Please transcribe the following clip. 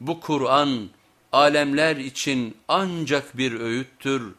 Bu Kur'an alemler için ancak bir öğüttür.